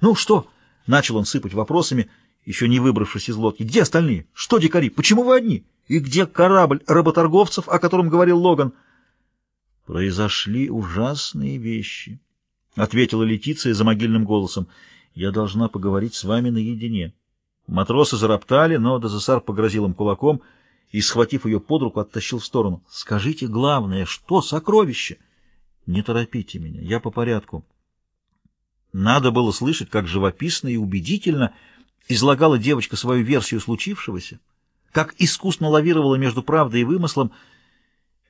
«Ну что?» — начал он сыпать вопросами, еще не выбравшись из лодки. «Где остальные? Что дикари? Почему вы одни? И где корабль работорговцев, о котором говорил Логан?» «Произошли ужасные вещи», — ответила Летиция за могильным голосом. «Я должна поговорить с вами наедине». Матросы зароптали, но Дезессар погрозил им кулаком и, схватив ее под руку, оттащил в сторону. «Скажите главное, что сокровище?» «Не торопите меня, я по порядку». Надо было слышать, как живописно и убедительно излагала девочка свою версию случившегося, как искусно лавировала между правдой и вымыслом.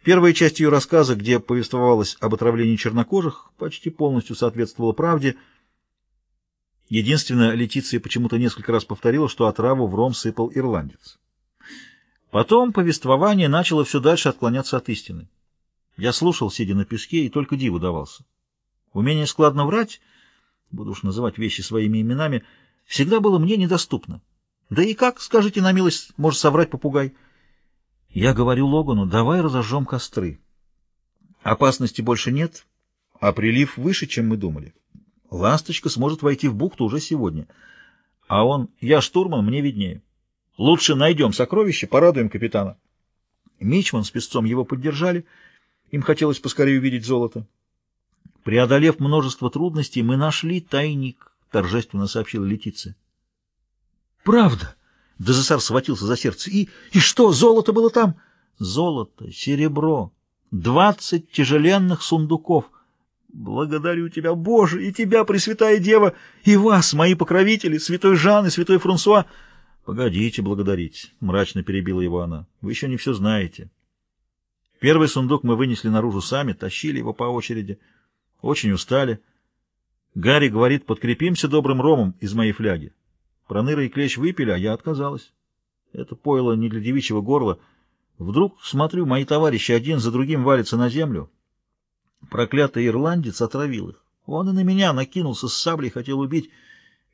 Первая часть ее рассказа, где повествовалось об отравлении чернокожих, почти полностью соответствовала правде. Единственное, Летиция почему-то несколько раз повторила, что отраву в ром сыпал ирландец. Потом повествование начало все дальше отклоняться от истины. Я слушал, сидя на песке, и только диву давался. Умение складно врать, буду уж называть вещи своими именами, всегда было мне недоступно. Да и как, скажите на милость, может соврать попугай? Я говорю Логану, давай разожжем костры. Опасности больше нет, а прилив выше, чем мы думали. Ласточка сможет войти в бухту уже сегодня. А он, я штурман, мне виднее. Лучше найдем сокровище, порадуем капитана. Мичман с песцом его поддержали. Им хотелось поскорее увидеть золото. Преодолев множество трудностей, мы нашли тайник, торжественно сообщила Летиция. Правда? Дезессар схватился за сердце. И, и что, золото было там? Золото, серебро, двадцать тяжеленных сундуков. Благодарю тебя, Боже, и тебя, Пресвятая Дева, и вас, мои покровители, святой Жан и святой Франсуа. Погодите благодарить, мрачно перебила его она. Вы еще не все знаете. Первый сундук мы вынесли наружу сами, тащили его по очереди. Очень устали. Гарри говорит, подкрепимся добрым ромом из моей фляги. Проныра и клещ выпили, а я отказалась. Это пойло не для девичьего горла. Вдруг, смотрю, мои товарищи один за другим валятся на землю. Проклятый ирландец отравил их. Он и на меня накинулся с саблей, хотел убить.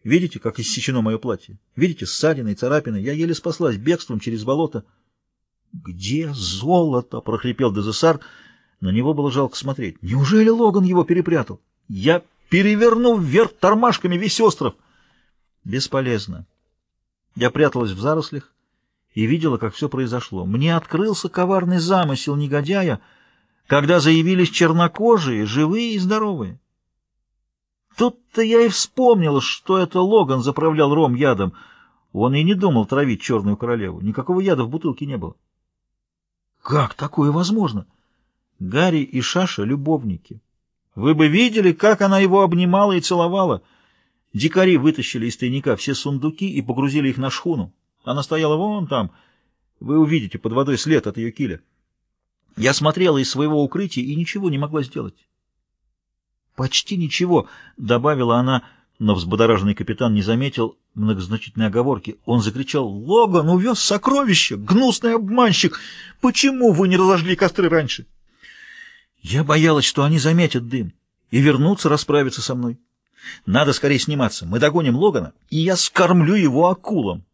Видите, как иссечено мое платье? Видите, ссадины и царапины? Я еле спаслась бегством через болото. — Где золото? — прохрипел Дезессар. На него было жалко смотреть. Неужели Логан его перепрятал? Я переверну вверх тормашками весь остров. Бесполезно. Я пряталась в зарослях и видела, как все произошло. Мне открылся коварный замысел негодяя, когда заявились чернокожие, живые и здоровые. Тут-то я и вспомнила, что это Логан заправлял ром ядом. Он и не думал травить черную королеву. Никакого яда в бутылке не было. Как такое возможно? Гарри и Шаша — любовники. Вы бы видели, как она его обнимала и целовала. Дикари вытащили из тайника все сундуки и погрузили их на шхуну. Она стояла вон там. Вы увидите под водой след от ее киля. Я смотрела из своего укрытия и ничего не могла сделать. «Почти ничего», — добавила она, но взбодораженный капитан не заметил многозначительной оговорки. Он закричал, «Логан увез сокровища! Гнусный обманщик! Почему вы не разожгли костры раньше?» Я боялась, что они заметят дым и вернутся расправиться со мной. Надо скорее сниматься. Мы догоним Логана, и я скормлю его акулам.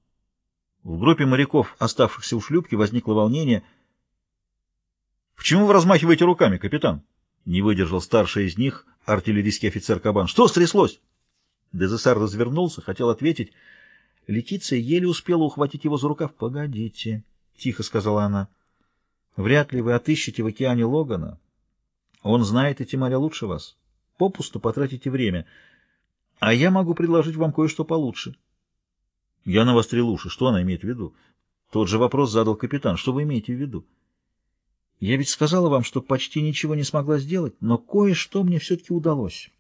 В группе моряков, оставшихся у шлюпки, возникло волнение. «Почему вы размахиваете руками, капитан?» Не выдержал старший из них, артиллерийский офицер Кабан. «Что стряслось?» Дезессар развернулся, хотел ответить. Летиция еле успела ухватить его за рукав. «Погодите», — тихо сказала она. «Вряд ли вы отыщете в океане Логана». Он знает эти моря лучше вас. Попусту потратите время. А я могу предложить вам кое-что получше. Я навострил уши. Что она имеет в виду? Тот же вопрос задал капитан. Что вы имеете в виду? Я ведь сказала вам, что почти ничего не смогла сделать, но кое-что мне все-таки удалось.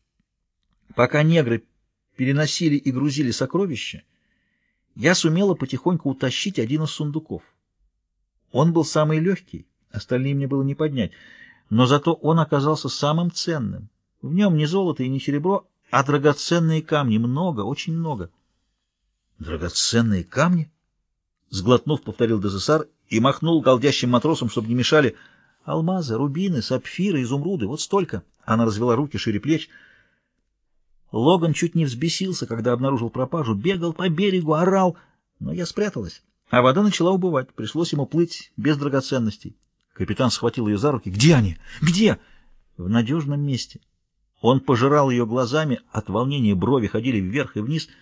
Пока негры переносили и грузили сокровища, я сумела потихоньку утащить один из сундуков. Он был самый легкий, остальные мне было не поднять но зато он оказался самым ценным. В нем не золото и не серебро, а драгоценные камни. Много, очень много. Драгоценные камни? Сглотнув, повторил Дезессар и махнул голдящим матросам, чтобы не мешали. Алмазы, рубины, сапфиры, изумруды, вот столько. Она развела руки шире плеч. Логан чуть не взбесился, когда обнаружил пропажу, бегал по берегу, орал, но я спряталась. А вода начала убывать, пришлось ему плыть без драгоценностей. Капитан схватил ее за руки. «Где они? Где?» «В надежном месте. Он пожирал ее глазами, от волнения брови ходили вверх и вниз —